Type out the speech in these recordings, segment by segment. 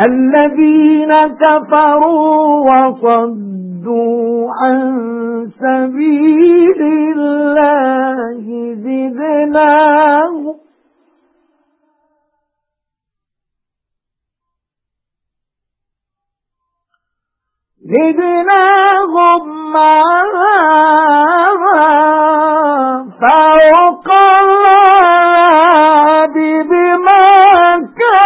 الَّذِينَ كَفَرُوا وَصَدُّوا عَن سَبِيلِ اللَّهِ زِدْنَاهُمْ زِدْنَاهُمْ عَذَابًا فَوْقَ الْعَذَابِ بِمَا كَانُوا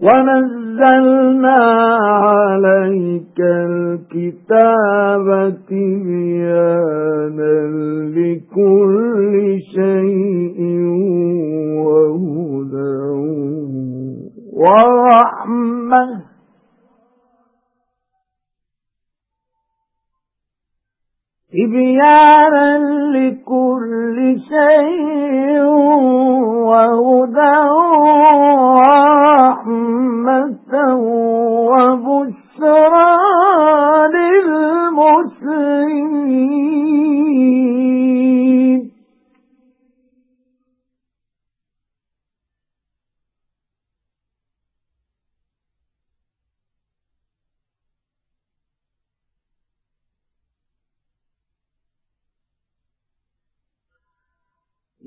وَنَزَّلْنَا عَلَيْكَ الْكِتَابَ تِبْيَانًا لِكُلِّ شَيْءٍ وَهُدًى وَرَحْمَةً تِبْيَانًا لِكُلِّ شَيْءٍ وَهُدًى لِلْمُسْلِمِينَ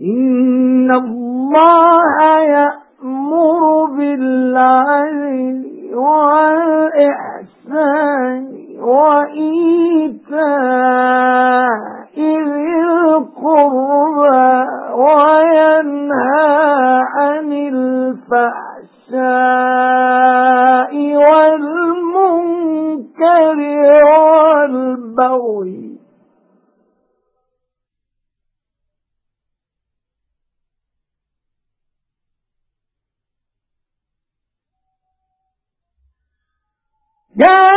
إِنَّ اللَّهَ يَأْمُرُ بِالْعَدْلِ وَالْإِحْسَانِ وَإِيتَاءِ ذِي الْقُرْبَى وَيَنْهَى عَنِ الْفَحْشَاءِ وَالْمُنكَرِ وَالْبَغْيِ. يَعِظُكُمْ